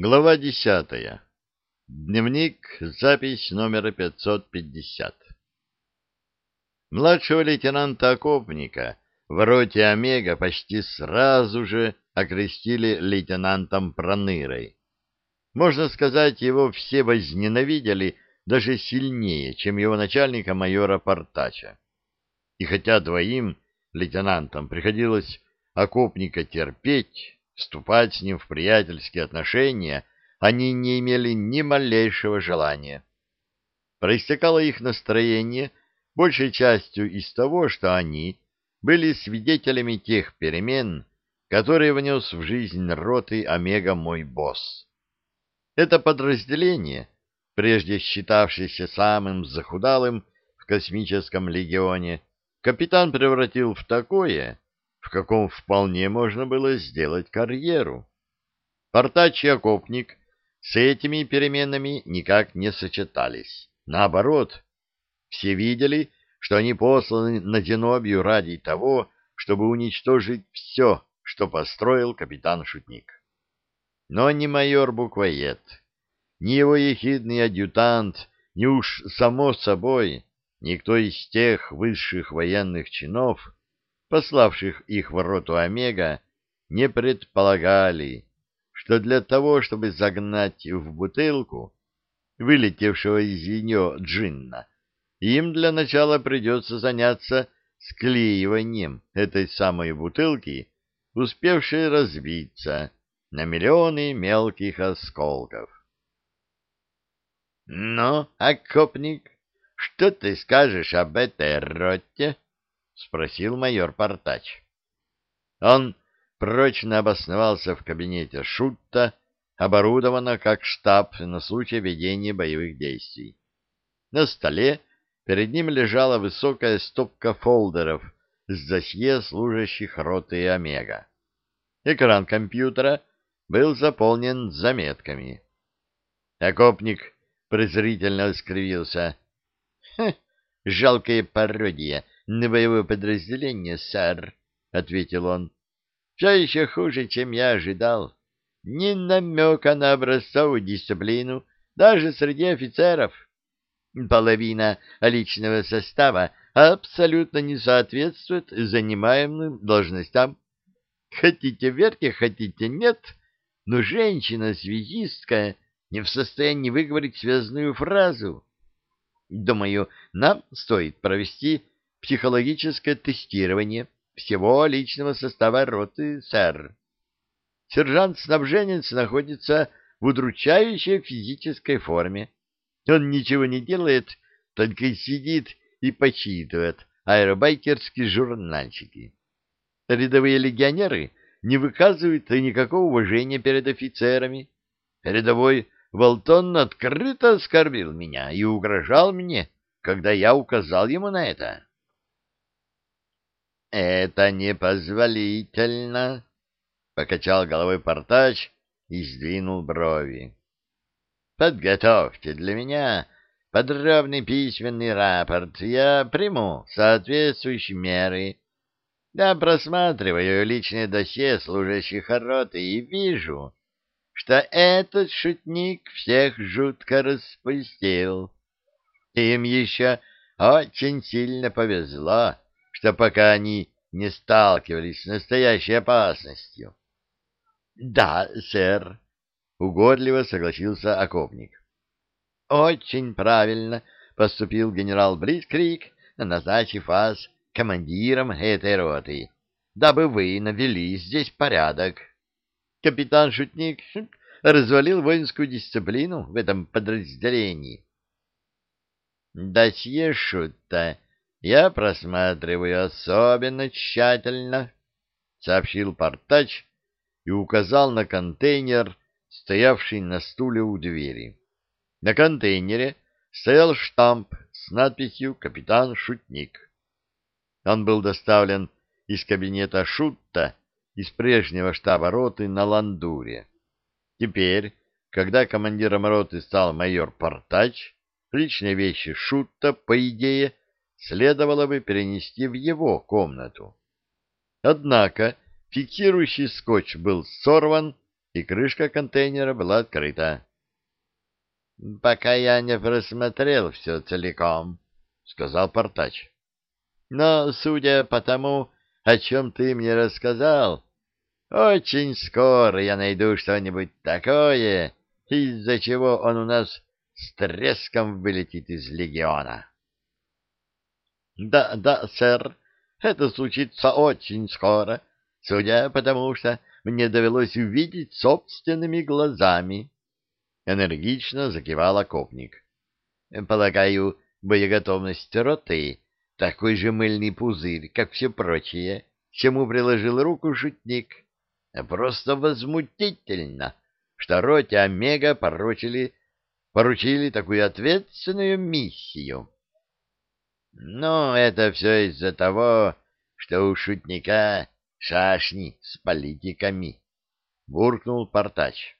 Глава десятая. Дневник, запись номера 550. Младшего лейтенанта Окопника в роте Омега почти сразу же окрестили лейтенантом Пронырой. Можно сказать, его все возненавидели даже сильнее, чем его начальника майора Портача. И хотя двоим лейтенантам приходилось Окопника терпеть, Вступать с ним в приятельские отношения они не имели ни малейшего желания. Проистекало их настроение большей частью из того, что они были свидетелями тех перемен, которые внес в жизнь роты Омега мой босс. Это подразделение, прежде считавшееся самым захудалым в космическом легионе, капитан превратил в такое, в каком вполне можно было сделать карьеру. Портач и окопник с этими переменами никак не сочетались. Наоборот, все видели, что они посланы на Зенобию ради того, чтобы уничтожить все, что построил капитан-шутник. Но ни майор Буквоед, ни его ехидный адъютант, ни уж само собой никто из тех высших военных чинов, пославших их в роту Омега, не предполагали, что для того, чтобы загнать в бутылку вылетевшего из нее джинна, им для начала придется заняться склеиванием этой самой бутылки, успевшей разбиться на миллионы мелких осколков. — Ну, окопник, что ты скажешь об этой роте? — спросил майор Портач. Он прочно обосновался в кабинете Шутта, оборудовано как штаб на случай ведения боевых действий. На столе перед ним лежала высокая стопка фолдеров с досье служащих роты Омега. Экран компьютера был заполнен заметками. Окопник презрительно скривился. — Жалкая пародия на боевое подразделение, сэр, — ответил он. — Все еще хуже, чем я ожидал. Ни намека на образцовую дисциплину даже среди офицеров. Половина личного состава абсолютно не соответствует занимаемым должностям. Хотите верьте, хотите нет, но женщина-связистка не в состоянии выговорить связную фразу. Думаю, нам стоит провести психологическое тестирование всего личного состава роты, сэр. Сержант-снабженец находится в удручающей физической форме. Он ничего не делает, только сидит и почитывает аэробайкерские журнальчики. Рядовые легионеры не выказывают никакого уважения перед офицерами. Рядовой Волтон открыто оскорбил меня и угрожал мне, когда я указал ему на это. — Это непозволительно, — покачал головой портач и сдвинул брови. — Подготовьте для меня подробный письменный рапорт, я приму соответствующие меры. Я просматриваю личное досье служащих роты и вижу, что этот шутник всех жутко распустил. Им еще очень сильно повезло что пока они не сталкивались с настоящей опасностью. — Да, сэр, — угодливо согласился окопник. — Очень правильно поступил генерал Блицкрик, назначив вас командиром этой роты, дабы вы навели здесь порядок. Капитан Шутник развалил воинскую дисциплину в этом подразделении. — Досье Шутта я просматриваю особенно тщательно, — сообщил портач и указал на контейнер, стоявший на стуле у двери. На контейнере стоял штамп с надписью «Капитан Шутник». Он был доставлен из кабинета Шутта из прежнего штаба роты на Ландуре. Теперь, когда командиром роты стал майор Портач, личные вещи Шутта, по идее, следовало бы перенести в его комнату. Однако фиксирующий скотч был сорван, и крышка контейнера была открыта. — Пока я не просмотрел все целиком, — сказал Портач. — Но, судя по тому, о чем ты мне рассказал, очень скоро я найду что-нибудь такое, из-за чего он у нас с треском вылетит из легиона. — Да, да, сэр, это случится очень скоро, судя по тому, что мне довелось увидеть собственными глазами. Энергично закивал окопник. Полагаю, боеготовность роты — такой же мыльный пузырь, как все прочие, чему приложил руку шутник. Просто возмутительно, что роте Омега поручили, поручили такую ответственную миссию. Но это все из-за того, что у шутника шашни с политиками, — буркнул Портач.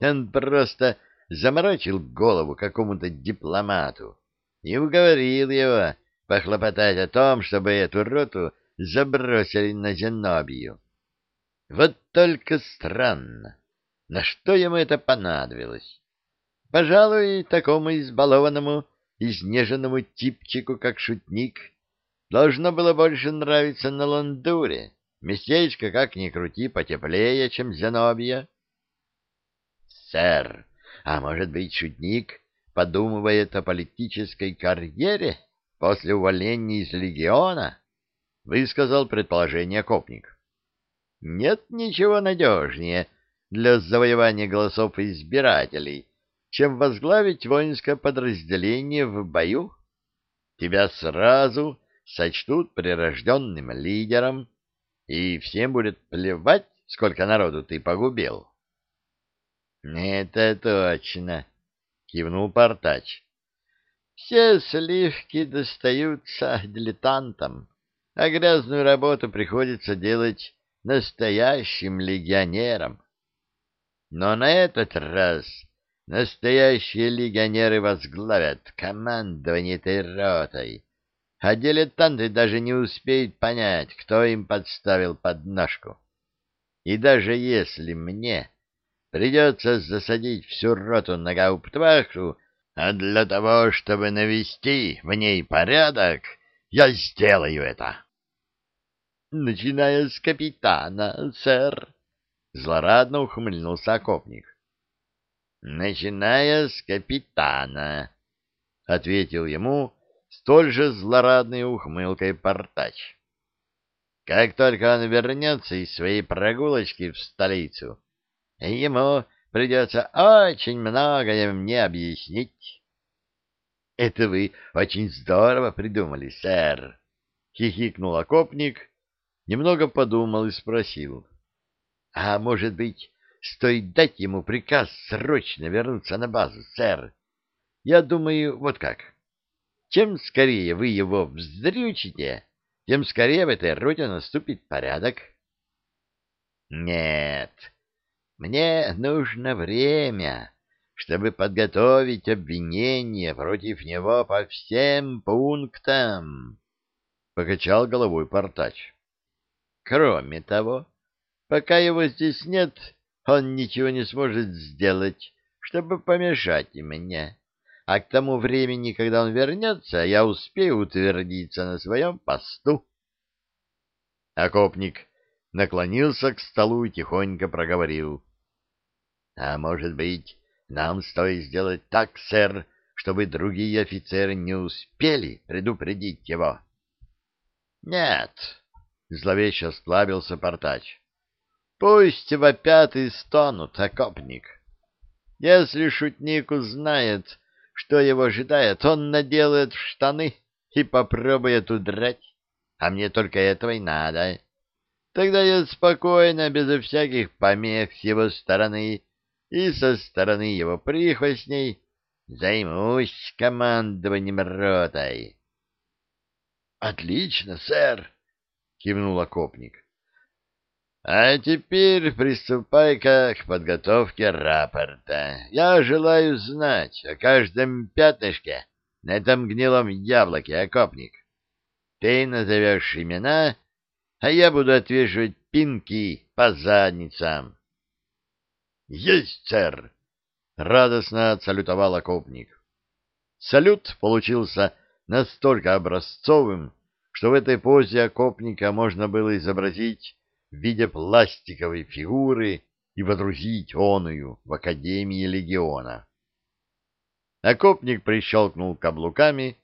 Он просто заморочил голову какому-то дипломату и уговорил его похлопотать о том, чтобы эту роту забросили на Зенобию. Вот только странно, на что ему это понадобилось. Пожалуй, такому избалованному, изнеженному типчику, как шутник, должно было больше нравиться на ландуре. Местечко, как ни крути, потеплее, чем Зенобия сэр. А может быть, шутник подумывает о политической карьере после увольнения из легиона? Высказал предположение Копник. Нет ничего надежнее для завоевания голосов избирателей, чем возглавить воинское подразделение в бою. Тебя сразу сочтут прирожденным лидером, и всем будет плевать, сколько народу ты погубил. — Это точно, — кивнул Портач. — Все сливки достаются дилетантам, а грязную работу приходится делать настоящим легионерам. Но на этот раз настоящие легионеры возглавят командование этой ротой, а дилетанты даже не успеют понять, кто им подставил подножку. И даже если мне Придется засадить всю роту на гауптвахту, а для того, чтобы навести в ней порядок, я сделаю это. — Начиная с капитана, сэр, — злорадно ухмыльнулся окопник. — Начиная с капитана, — ответил ему столь же злорадной ухмылкой портач. — Как только он вернется из своей прогулочки в столицу, Ему придется очень многое мне объяснить. — Это вы очень здорово придумали, сэр, — хихикнул окопник, немного подумал и спросил. — А может быть, стоит дать ему приказ срочно вернуться на базу, сэр? Я думаю, вот как. Чем скорее вы его вздрючите, тем скорее в этой роте наступит порядок. — Нет, мне нужно время, чтобы подготовить обвинение против него по всем пунктам, — покачал головой Портач. Кроме того, пока его здесь нет, он ничего не сможет сделать, чтобы помешать мне. А к тому времени, когда он вернется, я успею утвердиться на своем посту. Окопник наклонился к столу и тихонько проговорил. А может быть, нам стоит сделать так, сэр, чтобы другие офицеры не успели предупредить его? — Нет, — зловеще склабился Портач. — Пусть вопят и стонут, окопник. Если шутник узнает, что его ожидает, он наделает в штаны и попробует удрать. А мне только этого и надо. Тогда я спокойно, безо всяких помех с его стороны, и со стороны его прихвостней займусь командованием ротой. — Отлично, сэр! — кивнул окопник. — А теперь приступай-ка к подготовке рапорта. Я желаю знать о каждом пятнышке на этом гнилом яблоке, окопник. Ты назовешь имена, а я буду отвешивать пинки по задницам. Есть, сэр! Радостно отсалютовал окопник. Салют получился настолько образцовым, что в этой позе окопника можно было изобразить в виде пластиковой фигуры и водрузить оную в Академии Легиона. Окопник прищелкнул каблуками,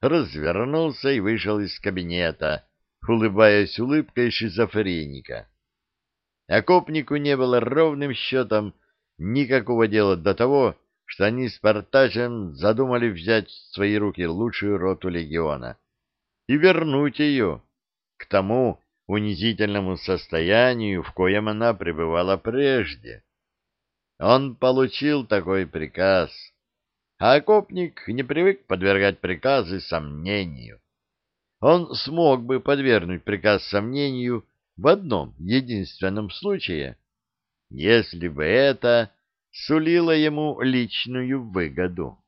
развернулся и вышел из кабинета, улыбаясь улыбкой шизофреника. Окопнику не было ровным счетом никакого дела до того, что они с Портажем задумали взять в свои руки лучшую роту легиона и вернуть ее к тому унизительному состоянию, в коем она пребывала прежде. Он получил такой приказ, а окопник не привык подвергать приказы сомнению. Он смог бы подвергнуть приказ сомнению в одном единственном случае, если бы это сулило ему личную выгоду.